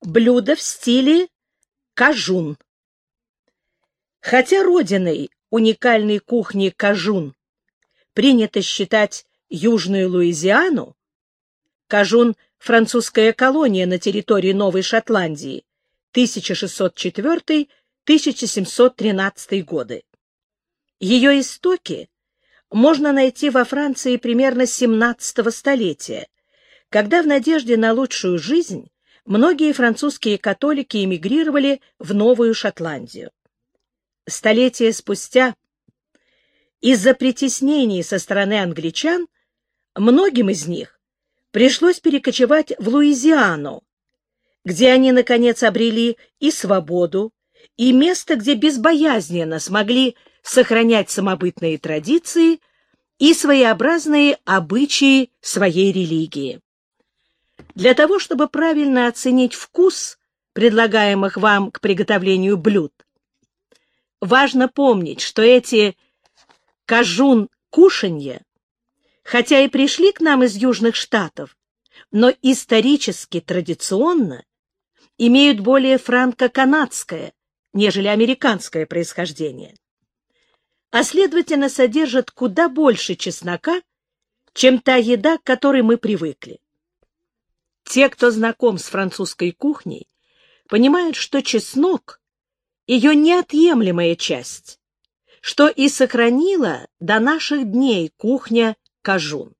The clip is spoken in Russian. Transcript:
Блюдо в стиле кажун. Хотя родиной уникальной кухни кажун принято считать Южную Луизиану, кажун — французская колония на территории Новой Шотландии, 1604-1713 годы. Ее истоки можно найти во Франции примерно 17 столетия, когда в надежде на лучшую жизнь многие французские католики эмигрировали в Новую Шотландию. Столетия спустя из-за притеснений со стороны англичан многим из них пришлось перекочевать в Луизиану, где они, наконец, обрели и свободу, и место, где безбоязненно смогли сохранять самобытные традиции и своеобразные обычаи своей религии. Для того, чтобы правильно оценить вкус предлагаемых вам к приготовлению блюд, важно помнить, что эти кажун-кушанья, хотя и пришли к нам из Южных Штатов, но исторически традиционно имеют более франко-канадское, нежели американское происхождение, а следовательно содержат куда больше чеснока, чем та еда, к которой мы привыкли. Те, кто знаком с французской кухней, понимают, что чеснок — ее неотъемлемая часть, что и сохранила до наших дней кухня Кажун.